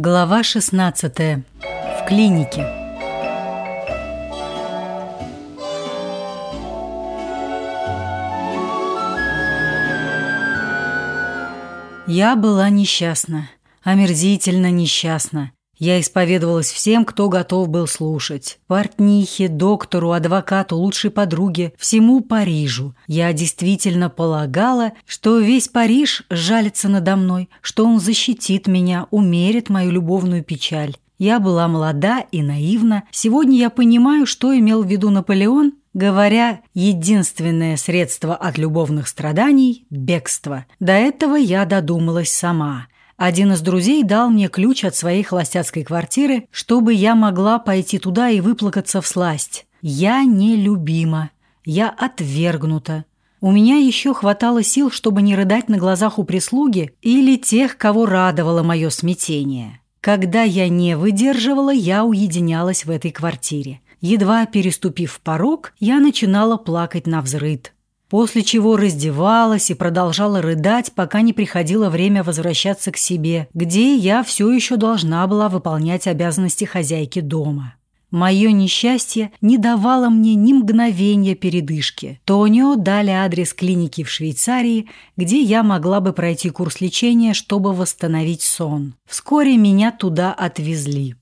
Глава 16. В клинике. Я была несчастна, омерзительно несчастна. Я исповедовалась всем, кто готов был слушать. Портнихе, доктору, адвокату, лучшей подруге, всему Парижу. Я действительно полагала, что весь Париж жалится надо мной, что он защитит меня, умерит мою любовную печаль. Я была молода и наивна. Сегодня я понимаю, что имел в виду Наполеон, говоря «единственное средство от любовных страданий – бегство». До этого я додумалась сама – один из друзей дал мне ключ от своей холостяцкой квартиры, чтобы я могла пойти туда и выплакаться в сласть. Я нелюбима. Я отвергнута. У меня еще хватало сил, чтобы не рыдать на глазах у прислуги или тех, кого радовало мое смятение. Когда я не выдерживала, я уединялась в этой квартире. Едва переступив порог, я начинала плакать на взрыд после чего раздевалась и продолжала рыдать, пока не приходило время возвращаться к себе, где я все еще должна была выполнять обязанности хозяйки дома. Мое несчастье не давало мне ни мгновения передышки. Тонио дали адрес клиники в Швейцарии, где я могла бы пройти курс лечения, чтобы восстановить сон. Вскоре меня туда отвезли.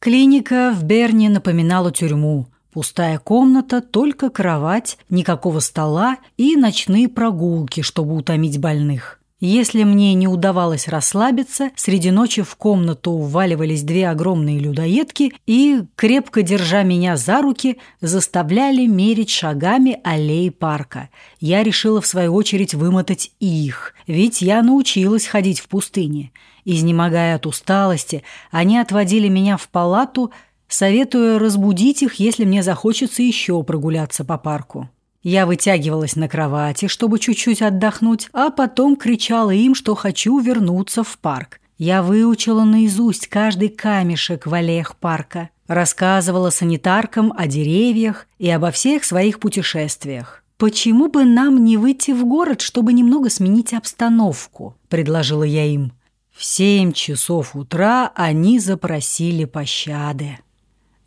Клиника в Берне напоминала тюрьму. Пустая комната, только кровать, никакого стола и ночные прогулки, чтобы утомить больных. Если мне не удавалось расслабиться, среди ночи в комнату вваливались две огромные людоедки и, крепко держа меня за руки, заставляли мерить шагами аллеи парка. Я решила, в свою очередь, вымотать их, ведь я научилась ходить в пустыне. Изнемогая от усталости, они отводили меня в палату – советуя разбудить их, если мне захочется еще прогуляться по парку. Я вытягивалась на кровати, чтобы чуть-чуть отдохнуть, а потом кричала им, что хочу вернуться в парк. Я выучила наизусть каждый камешек в аллеях парка, рассказывала санитаркам о деревьях и обо всех своих путешествиях. «Почему бы нам не выйти в город, чтобы немного сменить обстановку?» – предложила я им. В семь часов утра они запросили пощады.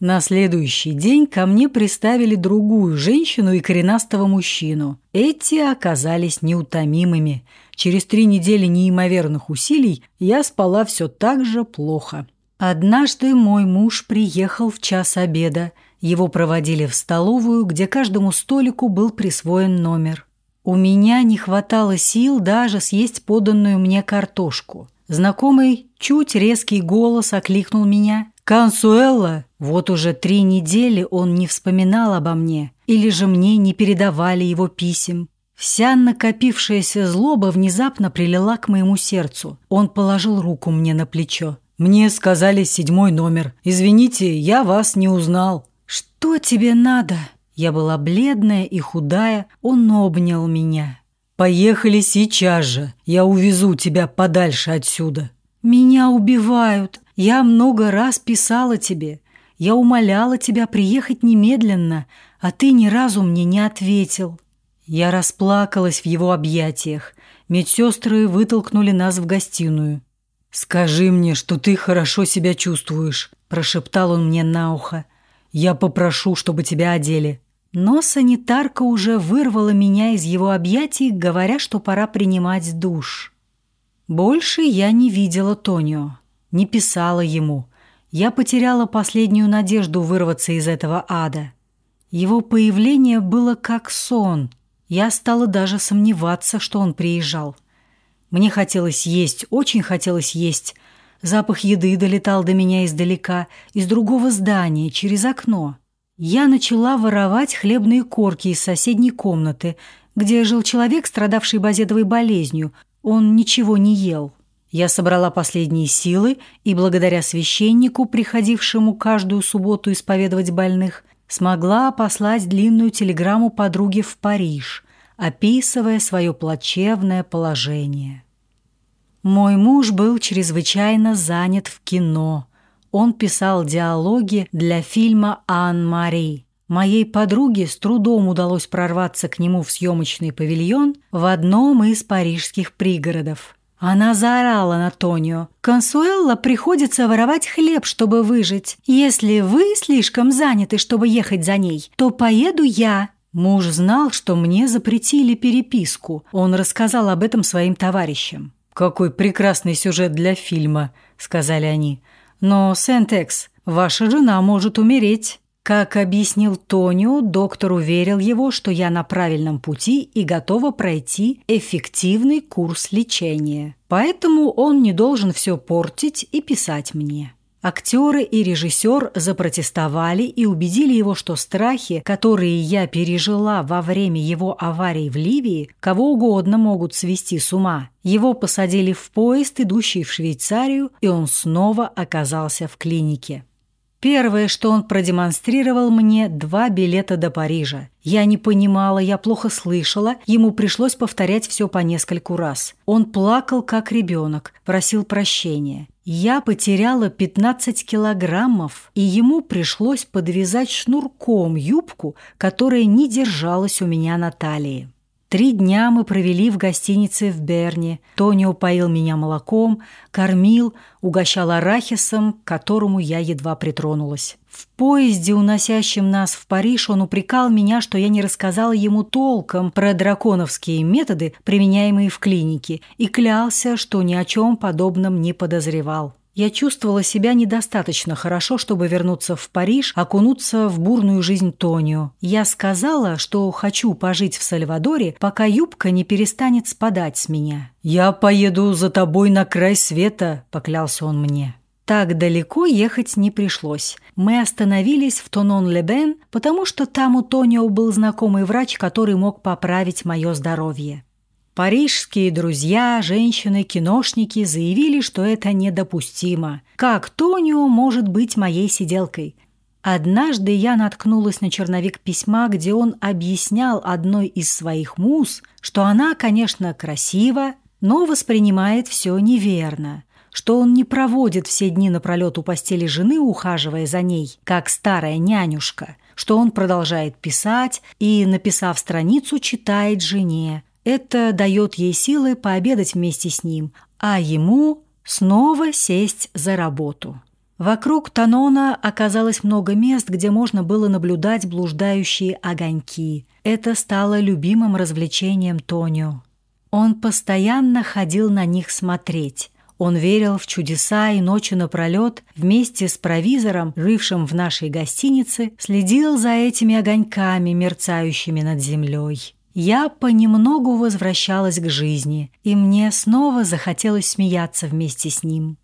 На следующий день ко мне приставили другую женщину и коренастого мужчину. Эти оказались неутомимыми. Через три недели неимоверных усилий я спала все так же плохо. Однажды мой муж приехал в час обеда. Его проводили в столовую, где каждому столику был присвоен номер. У меня не хватало сил даже съесть поданную мне картошку. Знакомый, чуть резкий голос окликнул меня. «Консуэлла!» Вот уже три недели он не вспоминал обо мне, или же мне не передавали его писем. Вся накопившаяся злоба внезапно прилила к моему сердцу. Он положил руку мне на плечо. «Мне сказали седьмой номер. Извините, я вас не узнал». «Что тебе надо?» Я была бледная и худая. Он обнял меня. «Поехали сейчас же. Я увезу тебя подальше отсюда». «Меня убивают. Я много раз писала тебе. Я умоляла тебя приехать немедленно, а ты ни разу мне не ответил». Я расплакалась в его объятиях. Медсестры вытолкнули нас в гостиную. «Скажи мне, что ты хорошо себя чувствуешь», – прошептал он мне на ухо. «Я попрошу, чтобы тебя одели». Но санитарка уже вырвала меня из его объятий, говоря, что пора принимать душ. Больше я не видела Тонио не писала ему. Я потеряла последнюю надежду вырваться из этого ада. Его появление было как сон. Я стала даже сомневаться, что он приезжал. Мне хотелось есть, очень хотелось есть. Запах еды долетал до меня издалека, из другого здания, через окно. Я начала воровать хлебные корки из соседней комнаты, где жил человек, страдавший базедовой болезнью. Он ничего не ел. Я собрала последние силы и, благодаря священнику, приходившему каждую субботу исповедовать больных, смогла послать длинную телеграмму подруге в Париж, описывая свое плачевное положение. Мой муж был чрезвычайно занят в кино. Он писал диалоги для фильма «Ан-Мари». Моей подруге с трудом удалось прорваться к нему в съемочный павильон в одном из парижских пригородов. Она заорала на Тонио. «Консуэлла приходится воровать хлеб, чтобы выжить. Если вы слишком заняты, чтобы ехать за ней, то поеду я». Муж знал, что мне запретили переписку. Он рассказал об этом своим товарищам. «Какой прекрасный сюжет для фильма», — сказали они. «Но, Сентекс, ваша жена может умереть». Как объяснил Тонио, доктор уверил его, что я на правильном пути и готова пройти эффективный курс лечения. Поэтому он не должен все портить и писать мне. Актеры и режиссер запротестовали и убедили его, что страхи, которые я пережила во время его аварии в Ливии, кого угодно могут свести с ума. Его посадили в поезд, идущий в Швейцарию, и он снова оказался в клинике. Первое, что он продемонстрировал мне, два билета до Парижа. Я не понимала, я плохо слышала, ему пришлось повторять все по нескольку раз. Он плакал, как ребенок, просил прощения. Я потеряла 15 килограммов, и ему пришлось подвязать шнурком юбку, которая не держалась у меня на талии. Три дня мы провели в гостинице в Берне. Тони упоил меня молоком, кормил, угощал арахисом, к которому я едва притронулась. В поезде, уносящем нас в Париж, он упрекал меня, что я не рассказала ему толком про драконовские методы, применяемые в клинике, и клялся, что ни о чем подобном не подозревал. Я чувствовала себя недостаточно хорошо, чтобы вернуться в Париж, окунуться в бурную жизнь Тонио. Я сказала, что хочу пожить в Сальвадоре, пока юбка не перестанет спадать с меня. «Я поеду за тобой на край света», – поклялся он мне. Так далеко ехать не пришлось. Мы остановились в Тонон-Лебен, потому что там у Тонио был знакомый врач, который мог поправить мое здоровье. Парижские друзья, женщины, киношники заявили, что это недопустимо. Как Тонио может быть моей сиделкой? Однажды я наткнулась на черновик письма, где он объяснял одной из своих муз, что она, конечно, красива, но воспринимает все неверно, что он не проводит все дни напролет у постели жены, ухаживая за ней, как старая нянюшка, что он продолжает писать и, написав страницу, читает жене, это дает ей силы пообедать вместе с ним, а ему снова сесть за работу. Вокруг Танона оказалось много мест, где можно было наблюдать блуждающие огоньки. Это стало любимым развлечением Тонио. Он постоянно ходил на них смотреть. Он верил в чудеса и ночи напролет вместе с провизором, жившим в нашей гостинице, следил за этими огоньками, мерцающими над землей. Я понемногу возвращалась к жизни, и мне снова захотелось смеяться вместе с ним.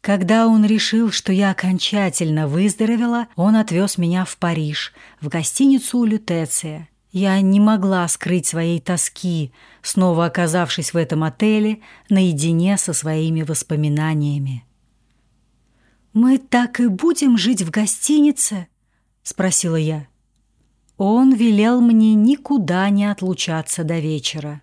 Когда он решил, что я окончательно выздоровела, он отвез меня в Париж, в гостиницу «Лютеция». Я не могла скрыть своей тоски, снова оказавшись в этом отеле наедине со своими воспоминаниями. «Мы так и будем жить в гостинице?» — спросила я. Он велел мне никуда не отлучаться до вечера.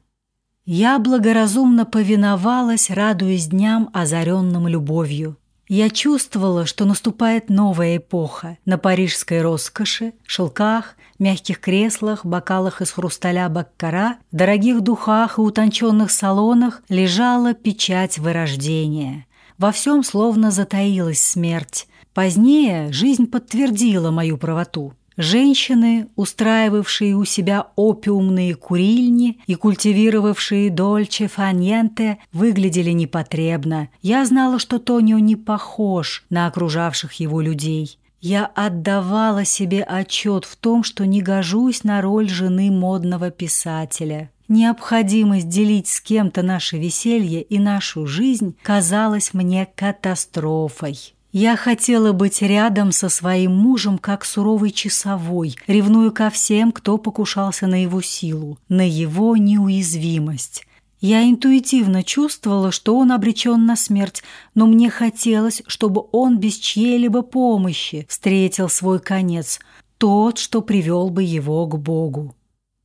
Я благоразумно повиновалась, радуясь дням, озаренным любовью. Я чувствовала, что наступает новая эпоха. На парижской роскоши, шелках, мягких креслах, бокалах из хрусталя баккара, дорогих духах и утонченных салонах лежала печать вырождения. Во всем словно затаилась смерть. Позднее жизнь подтвердила мою правоту. Женщины, устраивавшие у себя опиумные курильни и культивировавшие дольче фаньенте, выглядели непотребно. Я знала, что Тонио не похож на окружавших его людей. Я отдавала себе отчет в том, что не гожусь на роль жены модного писателя. Необходимость делить с кем-то наше веселье и нашу жизнь казалась мне катастрофой. Я хотела быть рядом со своим мужем, как суровый часовой, ревную ко всем, кто покушался на его силу, на его неуязвимость. Я интуитивно чувствовала, что он обречен на смерть, но мне хотелось, чтобы он без чьей-либо помощи встретил свой конец, тот, что привел бы его к Богу.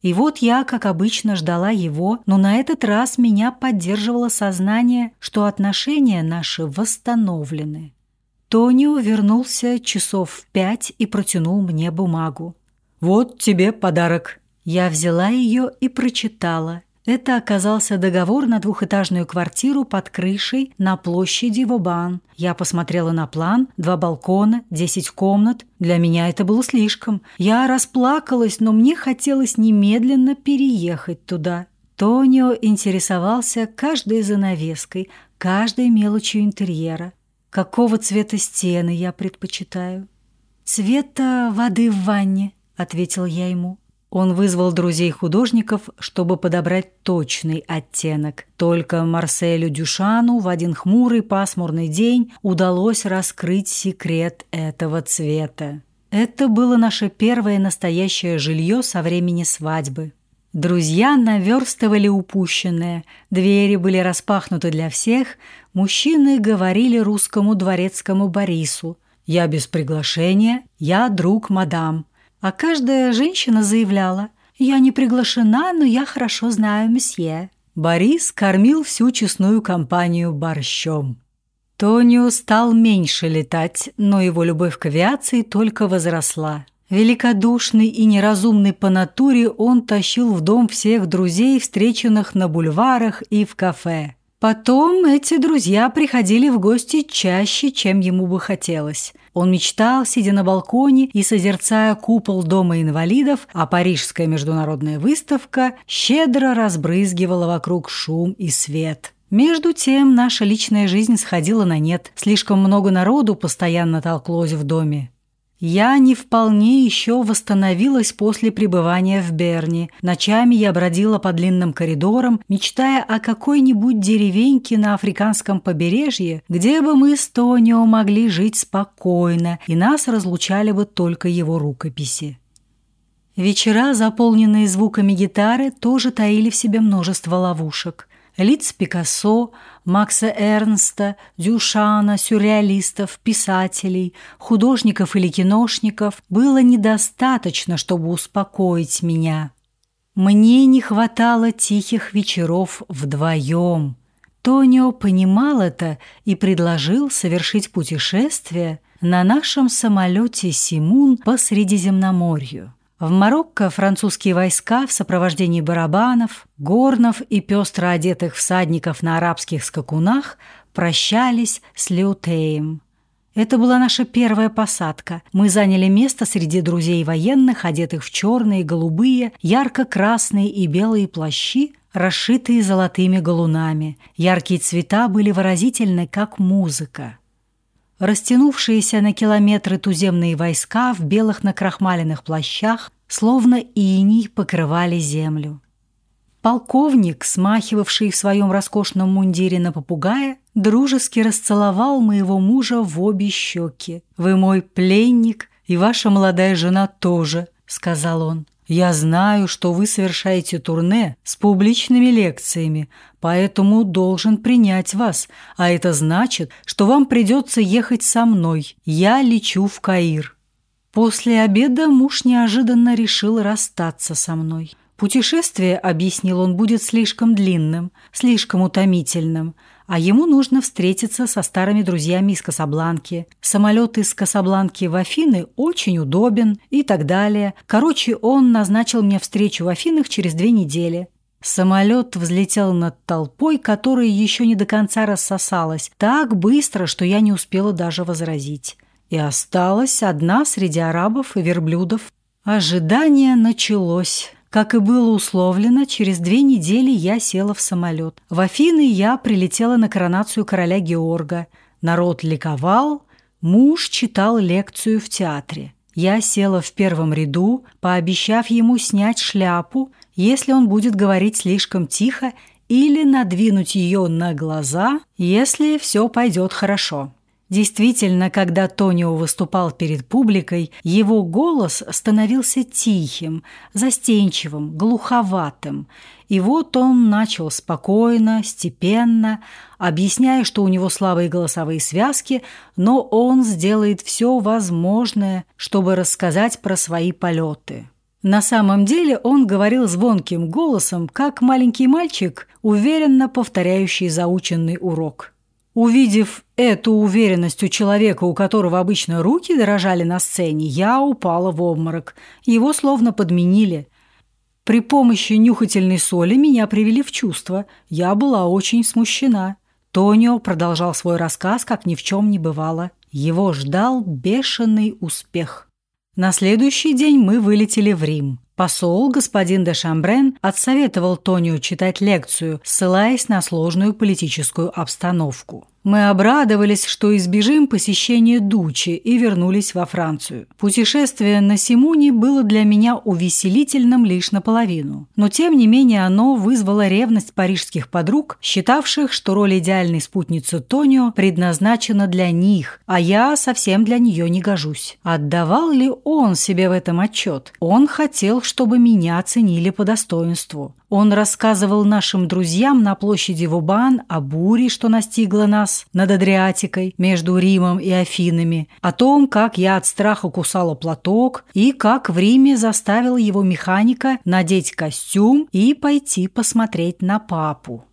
И вот я, как обычно, ждала его, но на этот раз меня поддерживало сознание, что отношения наши восстановлены. Тонио вернулся часов в пять и протянул мне бумагу. «Вот тебе подарок». Я взяла ее и прочитала. Это оказался договор на двухэтажную квартиру под крышей на площади Вобан. Я посмотрела на план, два балкона, десять комнат. Для меня это было слишком. Я расплакалась, но мне хотелось немедленно переехать туда. Тонио интересовался каждой занавеской, каждой мелочью интерьера. Какого цвета стены я предпочитаю? «Цвета воды в ванне», — ответил я ему. Он вызвал друзей-художников, чтобы подобрать точный оттенок. Только Марселю Дюшану в один хмурый пасмурный день удалось раскрыть секрет этого цвета. Это было наше первое настоящее жилье со времени свадьбы. Друзья наверстывали упущенное, двери были распахнуты для всех, мужчины говорили русскому дворецкому Борису «Я без приглашения, я друг мадам», а каждая женщина заявляла «Я не приглашена, но я хорошо знаю месье». Борис кормил всю честную компанию борщом. Тонио стал меньше летать, но его любовь к авиации только возросла. Великодушный и неразумный по натуре он тащил в дом всех друзей, встреченных на бульварах и в кафе. Потом эти друзья приходили в гости чаще, чем ему бы хотелось. Он мечтал, сидя на балконе и созерцая купол Дома инвалидов, а Парижская международная выставка щедро разбрызгивала вокруг шум и свет. Между тем наша личная жизнь сходила на нет. Слишком много народу постоянно толклось в доме. Я не вполне еще восстановилась после пребывания в Берне. Ночами я бродила по длинным коридорам, мечтая о какой-нибудь деревеньке на африканском побережье, где бы мы с Тонио могли жить спокойно, и нас разлучали бы только его рукописи. Вечера, заполненные звуками гитары, тоже таили в себе множество ловушек лиц Пикассо, Макса Эрнста, Дюшана, сюрреалистов, писателей, художников или киношников было недостаточно, чтобы успокоить меня. Мне не хватало тихих вечеров вдвоем. Тонио понимал это и предложил совершить путешествие на нашем самолете «Симун» по Средиземноморью. В Марокко французские войска в сопровождении барабанов, горнов и пестро одетых всадников на арабских скакунах прощались с Леутеем. Это была наша первая посадка. Мы заняли место среди друзей военных, одетых в черные, голубые, ярко-красные и белые плащи, расшитые золотыми галунами. Яркие цвета были выразительны, как музыка. Растянувшиеся на километры туземные войска в белых накрахмаленных плащах, словно иней, покрывали землю. Полковник, смахивавший в своем роскошном мундире на попугая, дружески расцеловал моего мужа в обе щеки. «Вы мой пленник, и ваша молодая жена тоже», — сказал он. Я знаю, что вы совершаете турне с публичными лекциями, поэтому должен принять вас, а это значит, что вам придется ехать со мной. Я лечу в Каир». После обеда муж неожиданно решил расстаться со мной. Путешествие, объяснил он, будет слишком длинным, слишком утомительным – а ему нужно встретиться со старыми друзьями из Касабланки. Самолет из Касабланки в Афины очень удобен и так далее. Короче, он назначил мне встречу в Афинах через две недели. Самолет взлетел над толпой, которая еще не до конца рассосалась, так быстро, что я не успела даже возразить. И осталась одна среди арабов и верблюдов. Ожидание началось. Как и было условлено, через две недели я села в самолет. В Афины я прилетела на коронацию короля Георга. Народ ликовал, муж читал лекцию в театре. Я села в первом ряду, пообещав ему снять шляпу, если он будет говорить слишком тихо, или надвинуть ее на глаза, если все пойдет хорошо. Действительно, когда Тонио выступал перед публикой, его голос становился тихим, застенчивым, глуховатым. И вот он начал спокойно, степенно, объясняя, что у него слабые голосовые связки, но он сделает все возможное, чтобы рассказать про свои полеты. На самом деле он говорил звонким голосом, как маленький мальчик, уверенно повторяющий заученный урок. Увидев эту уверенность у человека, у которого обычно руки дрожали на сцене, я упала в обморок. Его словно подменили. При помощи нюхательной соли меня привели в чувство. Я была очень смущена. Тонио продолжал свой рассказ, как ни в чем не бывало. Его ждал бешеный успех. На следующий день мы вылетели в Рим. Посол, господин де Шамбрен, отсоветовал Тонио читать лекцию, ссылаясь на сложную политическую обстановку. Мы обрадовались, что избежим посещения Дучи и вернулись во Францию. Путешествие на Симуне было для меня увеселительным лишь наполовину. Но тем не менее оно вызвало ревность парижских подруг, считавших, что роль идеальной спутницы Тонио предназначена для них, а я совсем для нее не гожусь. Отдавал ли он себе в этом отчет? Он хотел, чтобы меня оценили по достоинству. Он рассказывал нашим друзьям на площади Вубан о буре, что настигла нас над Адриатикой между Римом и Афинами, о том, как я от страха кусала платок и как в Риме заставила его механика надеть костюм и пойти посмотреть на папу.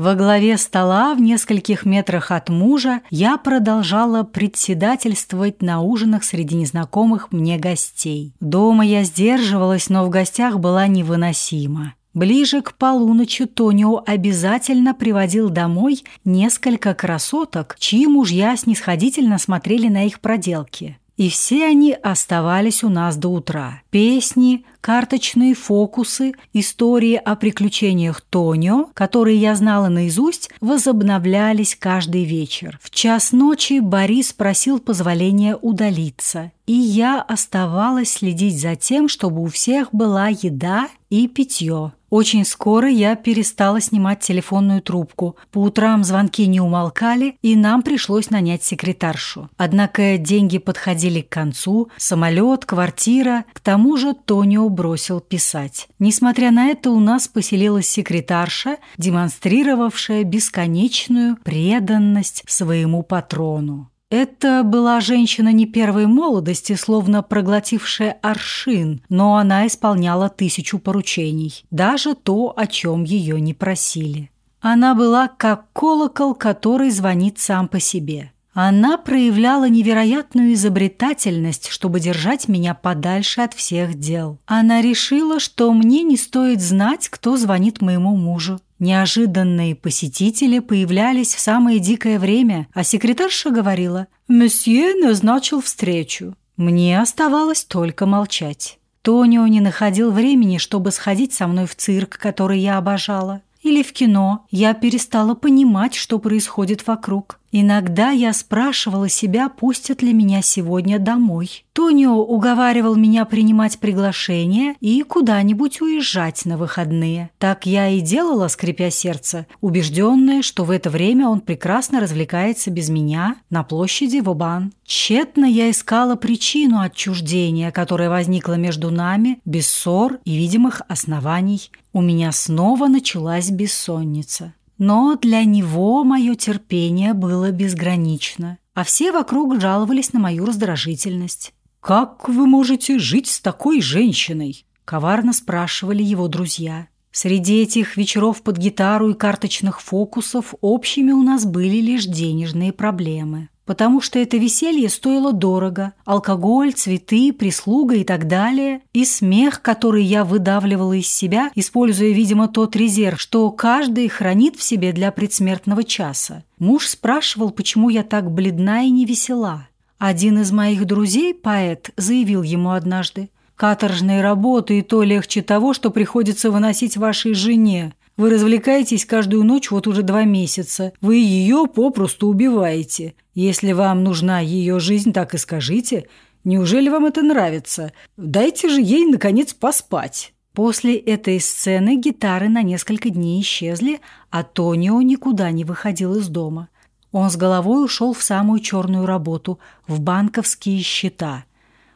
Во главе стола в нескольких метрах от мужа я продолжала председательствовать на ужинах среди незнакомых мне гостей. Дома я сдерживалась, но в гостях была невыносима. Ближе к полуночи Тонио обязательно приводил домой несколько красоток, чьи мужья снисходительно смотрели на их проделки. И все они оставались у нас до утра. Песни, карточные фокусы, истории о приключениях Тонио, которые я знала наизусть, возобновлялись каждый вечер. В час ночи Борис просил позволения удалиться, и я оставалась следить за тем, чтобы у всех была еда и питье. Очень скоро я перестала снимать телефонную трубку. По утрам звонки не умолкали, и нам пришлось нанять секретаршу. Однако деньги подходили к концу, самолет, квартира. К тому же Тонио бросил писать. Несмотря на это, у нас поселилась секретарша, демонстрировавшая бесконечную преданность своему патрону. Это была женщина не первой молодости, словно проглотившая аршин, но она исполняла тысячу поручений, даже то, о чем ее не просили. Она была как колокол, который звонит сам по себе. Она проявляла невероятную изобретательность, чтобы держать меня подальше от всех дел. Она решила, что мне не стоит знать, кто звонит моему мужу. Неожиданные посетители появлялись в самое дикое время, а секретарша говорила «Месье назначил встречу». Мне оставалось только молчать. Тонио не находил времени, чтобы сходить со мной в цирк, который я обожала. Или в кино. Я перестала понимать, что происходит вокруг. Иногда я спрашивала себя, пустят ли меня сегодня домой. Тонио уговаривал меня принимать приглашение и куда-нибудь уезжать на выходные. Так я и делала, скрипя сердце, убежденная, что в это время он прекрасно развлекается без меня на площади Вобан. Тщетно я искала причину отчуждения, которая возникла между нами, без ссор и видимых оснований. У меня снова началась бессонница. Но для него мое терпение было безгранично, а все вокруг жаловались на мою раздражительность. «Как вы можете жить с такой женщиной?» – коварно спрашивали его друзья. Среди этих вечеров под гитару и карточных фокусов общими у нас были лишь денежные проблемы потому что это веселье стоило дорого. Алкоголь, цветы, прислуга и так далее. И смех, который я выдавливала из себя, используя, видимо, тот резерв, что каждый хранит в себе для предсмертного часа. Муж спрашивал, почему я так бледна и невесела. Один из моих друзей, поэт, заявил ему однажды, «Каторжные работы и то легче того, что приходится выносить вашей жене. Вы развлекаетесь каждую ночь вот уже два месяца. Вы ее попросту убиваете. Если вам нужна ее жизнь, так и скажите. Неужели вам это нравится? Дайте же ей, наконец, поспать». После этой сцены гитары на несколько дней исчезли, а Тонио никуда не выходил из дома. Он с головой ушел в самую черную работу, в банковские счета –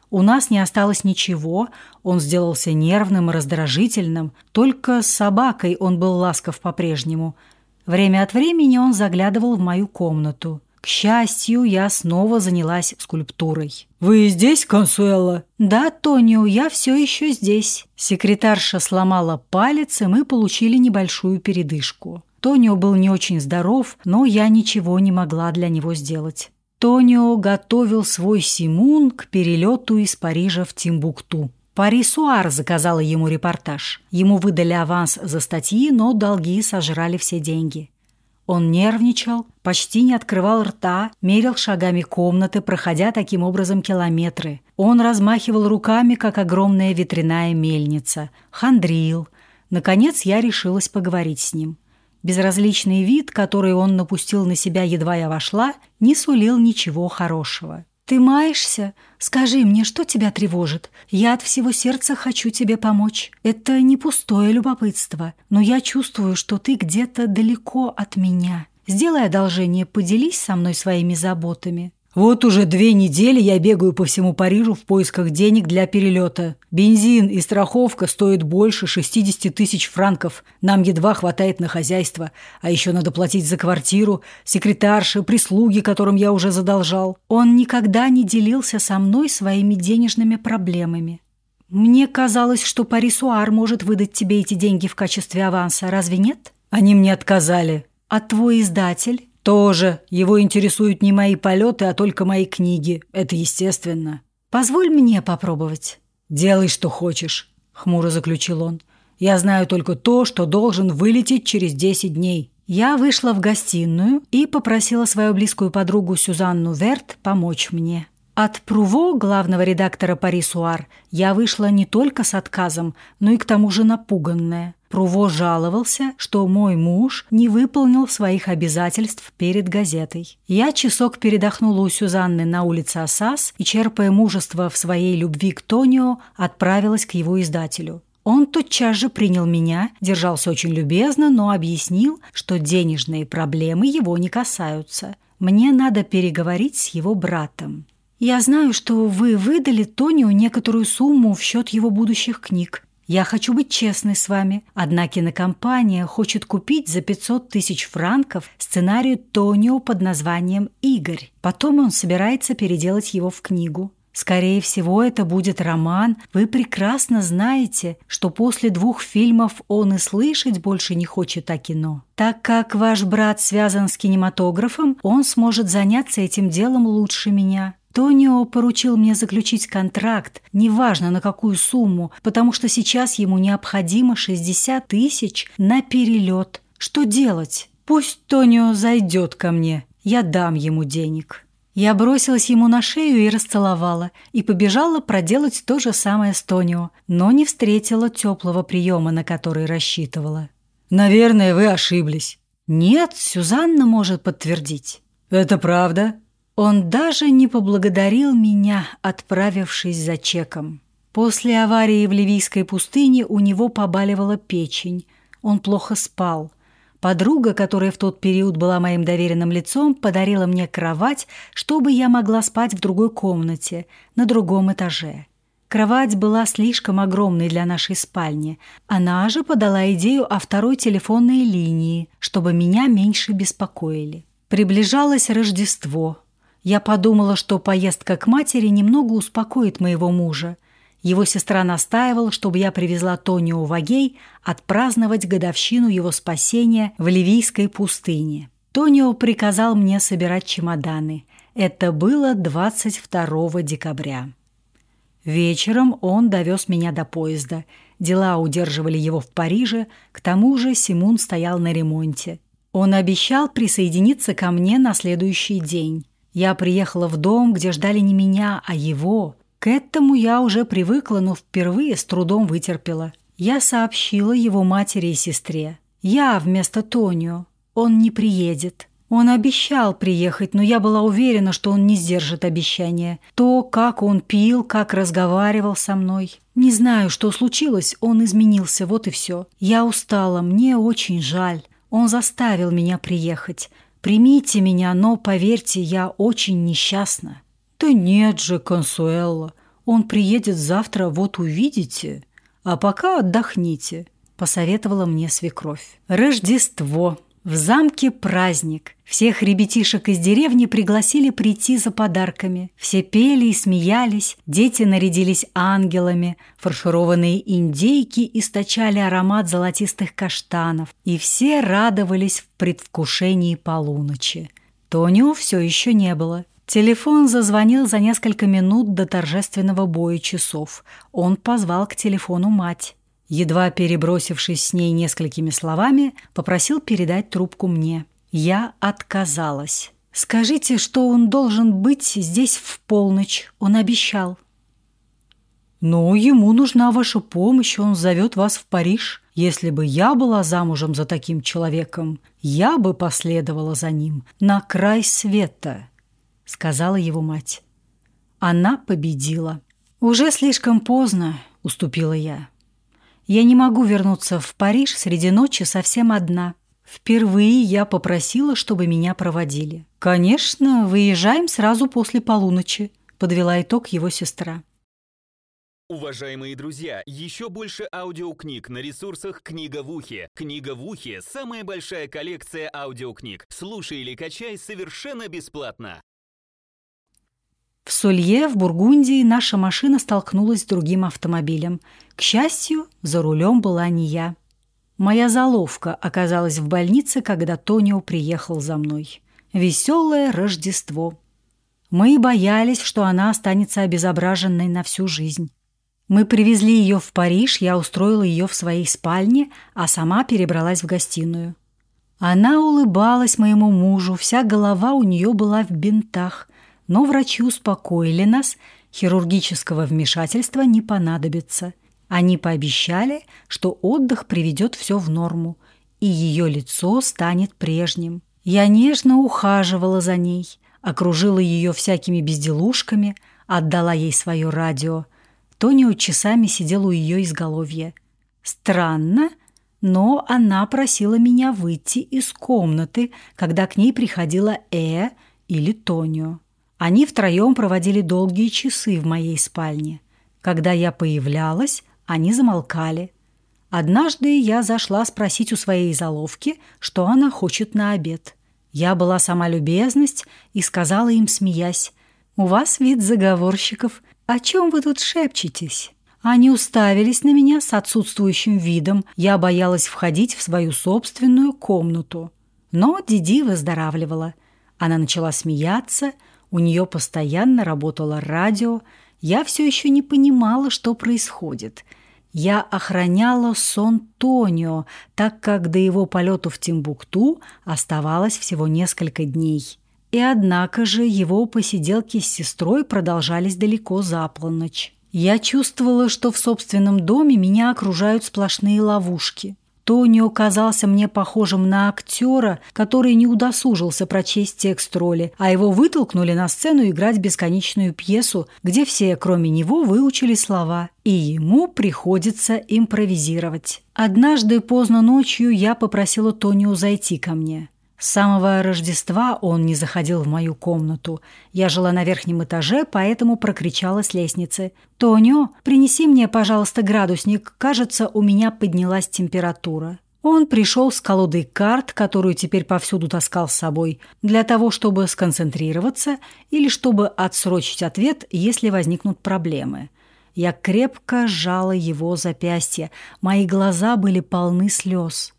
у нас не осталось ничего, он сделался нервным и раздражительным, только с собакой он был ласков по-прежнему. Время от времени он заглядывал в мою комнату. К счастью, я снова занялась скульптурой. «Вы здесь, Консуэла?» «Да, Тонио, я все еще здесь». Секретарша сломала палец, и мы получили небольшую передышку. Тонио был не очень здоров, но я ничего не могла для него сделать. Тонио готовил свой Симун к перелету из Парижа в Тимбукту. Пари Суар заказала ему репортаж. Ему выдали аванс за статьи, но долги сожрали все деньги. Он нервничал, почти не открывал рта, мерил шагами комнаты, проходя таким образом километры. Он размахивал руками, как огромная ветряная мельница, хандрил. Наконец я решилась поговорить с ним. Безразличный вид, который он напустил на себя, едва я вошла, не сулил ничего хорошего. «Ты маешься? Скажи мне, что тебя тревожит? Я от всего сердца хочу тебе помочь. Это не пустое любопытство, но я чувствую, что ты где-то далеко от меня. Сделай одолжение, поделись со мной своими заботами. Вот уже две недели я бегаю по всему Парижу в поисках денег для перелета. Бензин и страховка стоят больше 60 тысяч франков. Нам едва хватает на хозяйство. А еще надо платить за квартиру, секретарши, прислуги, которым я уже задолжал. Он никогда не делился со мной своими денежными проблемами. Мне казалось, что Парисуар может выдать тебе эти деньги в качестве аванса. Разве нет? Они мне отказали. А твой издатель? Тоже. Его интересуют не мои полеты, а только мои книги. Это естественно. Позволь мне попробовать. Делай, что хочешь, хмуро заключил он. Я знаю только то, что должен вылететь через десять дней. Я вышла в гостиную и попросила свою близкую подругу Сюзанну Верт помочь мне. От Пруво, главного редактора Парисуар, я вышла не только с отказом, но и к тому же напуганная. Пруво жаловался, что мой муж не выполнил своих обязательств перед газетой. Я часок передохнула у Сюзанны на улице Асас и, черпая мужество в своей любви к Тонио, отправилась к его издателю. Он тотчас же принял меня, держался очень любезно, но объяснил, что денежные проблемы его не касаются. Мне надо переговорить с его братом. Я знаю, что вы выдали Тонио некоторую сумму в счет его будущих книг. Я хочу быть честной с вами. Одна кинокомпания хочет купить за 500 тысяч франков сценарий Тонио под названием «Игорь». Потом он собирается переделать его в книгу. Скорее всего, это будет роман. Вы прекрасно знаете, что после двух фильмов он и слышать больше не хочет о кино. Так как ваш брат связан с кинематографом, он сможет заняться этим делом лучше меня. Тонио поручил мне заключить контракт, неважно на какую сумму, потому что сейчас ему необходимо 60 тысяч на перелет. Что делать? Пусть Тонио зайдет ко мне, я дам ему денег. Я бросилась ему на шею и расцеловала, и побежала проделать то же самое с Тонио, но не встретила теплого приема, на который рассчитывала. «Наверное, вы ошиблись». «Нет, Сюзанна может подтвердить». «Это правда?» Он даже не поблагодарил меня, отправившись за чеком. После аварии в Ливийской пустыне у него побаливала печень. Он плохо спал. Подруга, которая в тот период была моим доверенным лицом, подарила мне кровать, чтобы я могла спать в другой комнате, на другом этаже. Кровать была слишком огромной для нашей спальни. Она же подала идею о второй телефонной линии, чтобы меня меньше беспокоили. Приближалось Рождество. Я подумала, что поездка к матери немного успокоит моего мужа. Его сестра настаивала, чтобы я привезла Тонио в Агей отпраздновать годовщину его спасения в Ливийской пустыне. Тонио приказал мне собирать чемоданы. Это было 22 декабря. Вечером он довез меня до поезда. Дела удерживали его в Париже, к тому же Симун стоял на ремонте. Он обещал присоединиться ко мне на следующий день. Я приехала в дом, где ждали не меня, а его. К этому я уже привыкла, но впервые с трудом вытерпела. Я сообщила его матери и сестре. Я вместо Тонио. Он не приедет. Он обещал приехать, но я была уверена, что он не сдержит обещания. То, как он пил, как разговаривал со мной. Не знаю, что случилось, он изменился, вот и все. Я устала, мне очень жаль. Он заставил меня приехать. Примите меня, но, поверьте, я очень несчастна». «Да нет же, Консуэлла, он приедет завтра, вот увидите. А пока отдохните», — посоветовала мне свекровь. «Рождество. В замке праздник. Всех ребятишек из деревни пригласили прийти за подарками. Все пели и смеялись, дети нарядились ангелами, фаршированные индейки источали аромат золотистых каштанов, и все радовались в предвкушении полуночи. Тонио все еще не было. Телефон зазвонил за несколько минут до торжественного боя часов. Он позвал к телефону мать. Едва перебросившись с ней несколькими словами, попросил передать трубку мне. Я отказалась. «Скажите, что он должен быть здесь в полночь. Он обещал». «Но ему нужна ваша помощь, он зовет вас в Париж. Если бы я была замужем за таким человеком, я бы последовала за ним на край света», — сказала его мать. Она победила. «Уже слишком поздно», — уступила я. «Я не могу вернуться в Париж среди ночи совсем одна. Впервые я попросила, чтобы меня проводили. Конечно, выезжаем сразу после полуночи», — подвела итог его сестра. Уважаемые друзья, еще больше аудиокниг на ресурсах «Книга в ухе». «Книга в ухе» — самая большая коллекция аудиокниг. Слушай или качай совершенно бесплатно. В Солье, в Бургундии, наша машина столкнулась с другим автомобилем. К счастью, за рулем была не я. Моя заловка оказалась в больнице, когда Тонио приехал за мной. Веселое Рождество. Мы боялись, что она останется обезображенной на всю жизнь. Мы привезли ее в Париж, я устроила ее в своей спальне, а сама перебралась в гостиную. Она улыбалась моему мужу, вся голова у нее была в бинтах, но врачи успокоили нас, хирургического вмешательства не понадобится. Они пообещали, что отдых приведет все в норму, и ее лицо станет прежним. Я нежно ухаживала за ней, окружила ее всякими безделушками, отдала ей свое радио – Тонио часами сидел у ее изголовья. Странно, но она просила меня выйти из комнаты, когда к ней приходила Э или Тонио. Они втроем проводили долгие часы в моей спальне. Когда я появлялась, они замолкали. Однажды я зашла спросить у своей заловки, что она хочет на обед. Я была сама любезность и сказала им, смеясь, «У вас вид заговорщиков. «О чем вы тут шепчетесь?» Они уставились на меня с отсутствующим видом. Я боялась входить в свою собственную комнату. Но Диди выздоравливала. Она начала смеяться, у нее постоянно работало радио. Я все еще не понимала, что происходит. Я охраняла сон Тонио, так как до его полета в Тимбукту оставалось всего несколько дней. И однако же его посиделки с сестрой продолжались далеко за полночь. Я чувствовала, что в собственном доме меня окружают сплошные ловушки. Тони оказался мне похожим на актера, который не удосужился прочесть текст роли, а его вытолкнули на сцену играть бесконечную пьесу, где все, кроме него, выучили слова, и ему приходится импровизировать. Однажды поздно ночью я попросила Тонио зайти ко мне. С самого Рождества он не заходил в мою комнату. Я жила на верхнем этаже, поэтому прокричала с лестницы. «Тонио, принеси мне, пожалуйста, градусник. Кажется, у меня поднялась температура». Он пришел с колодой карт, которую теперь повсюду таскал с собой, для того, чтобы сконцентрироваться или чтобы отсрочить ответ, если возникнут проблемы. Я крепко сжала его запястье. Мои глаза были полны слез.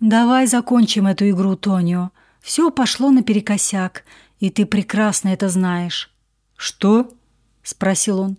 «Давай закончим эту игру, Тонио. Все пошло наперекосяк, и ты прекрасно это знаешь». «Что?» — спросил он.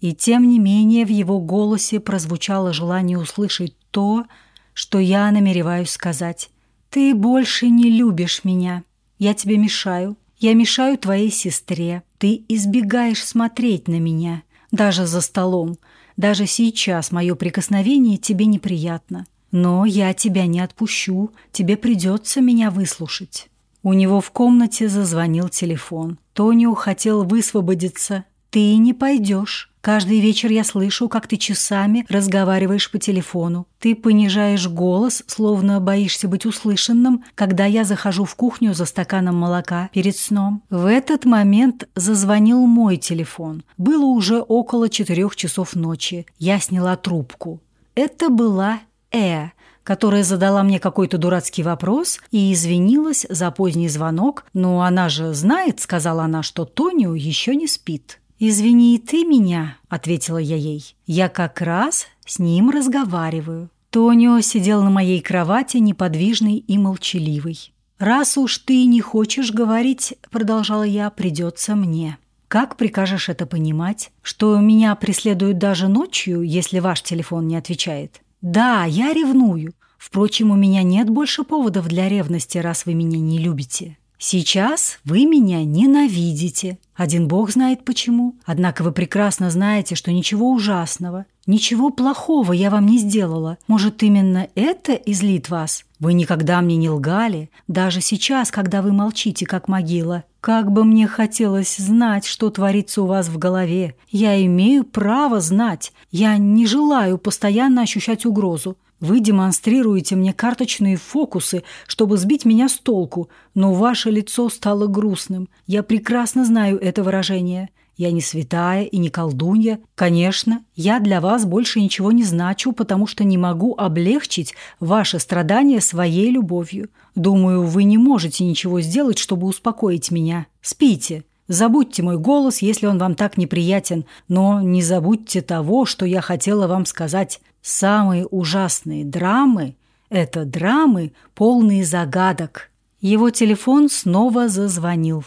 И тем не менее в его голосе прозвучало желание услышать то, что я намереваюсь сказать. «Ты больше не любишь меня. Я тебе мешаю. Я мешаю твоей сестре. Ты избегаешь смотреть на меня, даже за столом. Даже сейчас мое прикосновение тебе неприятно. Но я тебя не отпущу, тебе придется меня выслушать». У него в комнате зазвонил телефон. Тонио хотел высвободиться. «Ты не пойдешь. Каждый вечер я слышу, как ты часами разговариваешь по телефону. Ты понижаешь голос, словно боишься быть услышанным, когда я захожу в кухню за стаканом молока перед сном». В этот момент зазвонил мой телефон. Было уже около четырех часов ночи. Я сняла трубку. Это была Э, которая задала мне какой-то дурацкий вопрос и извинилась за поздний звонок. «Ну, она же знает», — сказала она, — «что Тонио еще не спит». «Извини и ты меня», — ответила я ей. «Я как раз с ним разговариваю». Тонио сидел на моей кровати, неподвижный и молчаливый. «Раз уж ты не хочешь говорить, — продолжала я, — придется мне. Как прикажешь это понимать? Что меня преследуют даже ночью, если ваш телефон не отвечает? Да, я ревную. Впрочем, у меня нет больше поводов для ревности, раз вы меня не любите. Сейчас вы меня ненавидите. Один бог знает почему. Однако вы прекрасно знаете, что ничего ужасного, ничего плохого я вам не сделала. Может, именно это излит вас? Вы никогда мне не лгали, даже сейчас, когда вы молчите, как могила. Как бы мне хотелось знать, что творится у вас в голове. Я имею право знать. Я не желаю постоянно ощущать угрозу. Вы демонстрируете мне карточные фокусы, чтобы сбить меня с толку, но ваше лицо стало грустным. Я прекрасно знаю это выражение. Я не святая и не колдунья. Конечно, я для вас больше ничего не значу, потому что не могу облегчить ваши страдания своей любовью. Думаю, вы не можете ничего сделать, чтобы успокоить меня. Спите. Забудьте мой голос, если он вам так неприятен, но не забудьте того, что я хотела вам сказать. Самые ужасные драмы – это драмы, полные загадок. Его телефон снова зазвонил.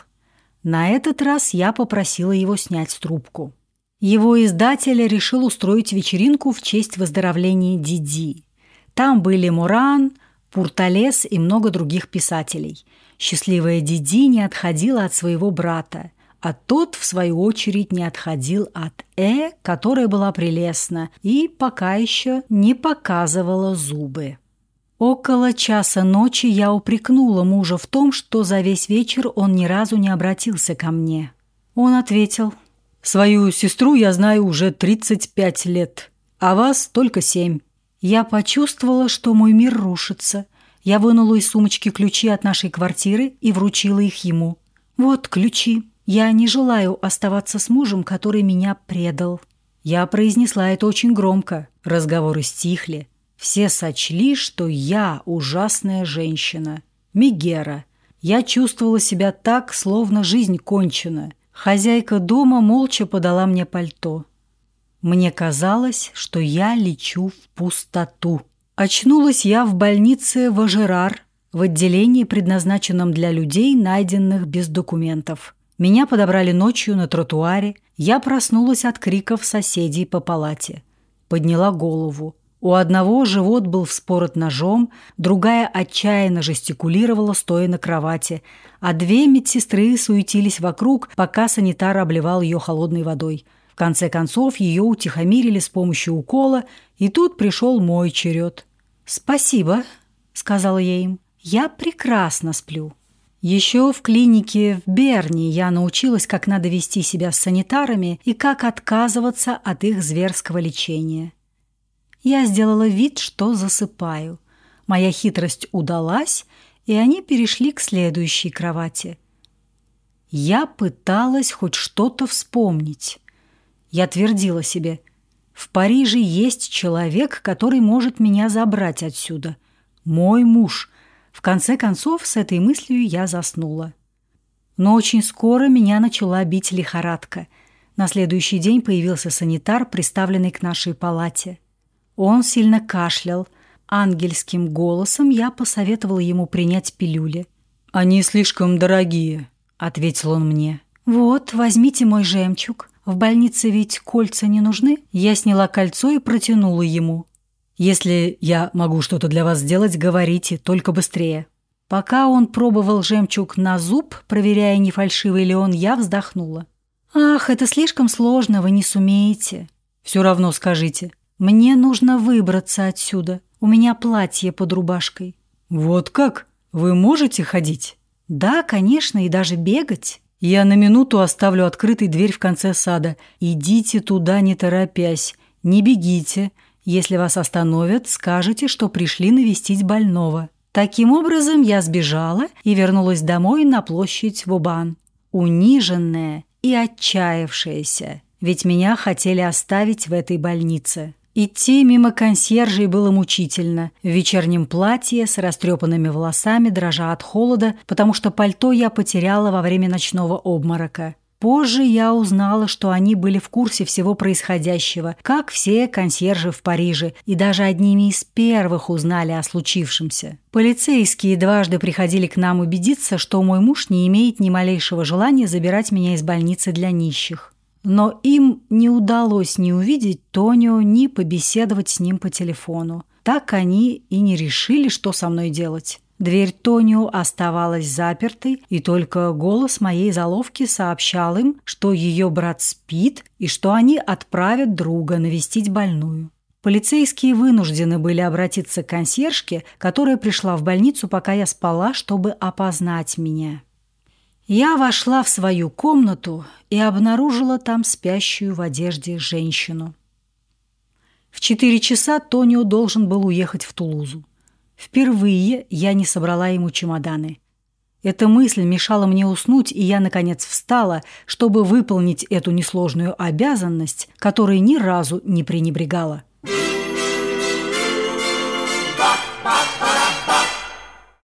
На этот раз я попросила его снять трубку. Его издатель решил устроить вечеринку в честь выздоровления Диди. Там были Муран, Пурталес и много других писателей. Счастливая Диди не отходила от своего брата, а тот, в свою очередь, не отходил от Э, которая была прелестна и пока еще не показывала зубы. Около часа ночи я упрекнула мужа в том, что за весь вечер он ни разу не обратился ко мне. Он ответил, «Свою сестру я знаю уже 35 лет, а вас только семь». Я почувствовала, что мой мир рушится. Я вынула из сумочки ключи от нашей квартиры и вручила их ему. «Вот ключи. Я не желаю оставаться с мужем, который меня предал». Я произнесла это очень громко. Разговоры стихли. Все сочли, что я ужасная женщина. Мигера. Я чувствовала себя так, словно жизнь кончена. Хозяйка дома молча подала мне пальто. Мне казалось, что я лечу в пустоту. Очнулась я в больнице Важерар, в отделении, предназначенном для людей, найденных без документов. Меня подобрали ночью на тротуаре. Я проснулась от криков соседей по палате. Подняла голову. У одного живот был вспорот ножом, другая отчаянно жестикулировала, стоя на кровати, а две медсестры суетились вокруг, пока санитар обливал ее холодной водой. В конце концов ее утихомирили с помощью укола, и тут пришел мой черед. «Спасибо», — сказала я им, — «я прекрасно сплю». Еще в клинике в Берни я научилась, как надо вести себя с санитарами и как отказываться от их зверского лечения. Я сделала вид, что засыпаю. Моя хитрость удалась, и они перешли к следующей кровати. Я пыталась хоть что-то вспомнить. Я твердила себе, в Париже есть человек, который может меня забрать отсюда. Мой муж. В конце концов, с этой мыслью я заснула. Но очень скоро меня начала бить лихорадка. На следующий день появился санитар, приставленный к нашей палате. Он сильно кашлял. Ангельским голосом я посоветовала ему принять пилюли. «Они слишком дорогие», — ответил он мне. «Вот, возьмите мой жемчуг. В больнице ведь кольца не нужны». Я сняла кольцо и протянула ему. «Если я могу что-то для вас сделать, говорите, только быстрее». Пока он пробовал жемчуг на зуб, проверяя, не фальшивый ли он, я вздохнула. «Ах, это слишком сложно, вы не сумеете». «Все равно скажите». Мне нужно выбраться отсюда. У меня платье под рубашкой. Вот как? Вы можете ходить? Да, конечно, и даже бегать. Я на минуту оставлю открытой дверь в конце сада. Идите туда, не торопясь. Не бегите. Если вас остановят, скажете, что пришли навестить больного. Таким образом, я сбежала и вернулась домой на площадь Вубан. Униженная и отчаявшаяся. Ведь меня хотели оставить в этой больнице. Идти мимо консьержей было мучительно. В вечернем платье с растрепанными волосами, дрожа от холода, потому что пальто я потеряла во время ночного обморока. Позже я узнала, что они были в курсе всего происходящего, как все консьержи в Париже, и даже одними из первых узнали о случившемся. Полицейские дважды приходили к нам убедиться, что мой муж не имеет ни малейшего желания забирать меня из больницы для нищих. Но им не удалось ни увидеть Тонио, ни побеседовать с ним по телефону. Так они и не решили, что со мной делать. Дверь Тонио оставалась запертой, и только голос моей заловки сообщал им, что ее брат спит и что они отправят друга навестить больную. Полицейские вынуждены были обратиться к консьержке, которая пришла в больницу, пока я спала, чтобы опознать меня. Я вошла в свою комнату и обнаружила там спящую в одежде женщину. В четыре часа Тонио должен был уехать в Тулузу. Впервые я не собрала ему чемоданы. Эта мысль мешала мне уснуть, и я, наконец, встала, чтобы выполнить эту несложную обязанность, которой ни разу не пренебрегала.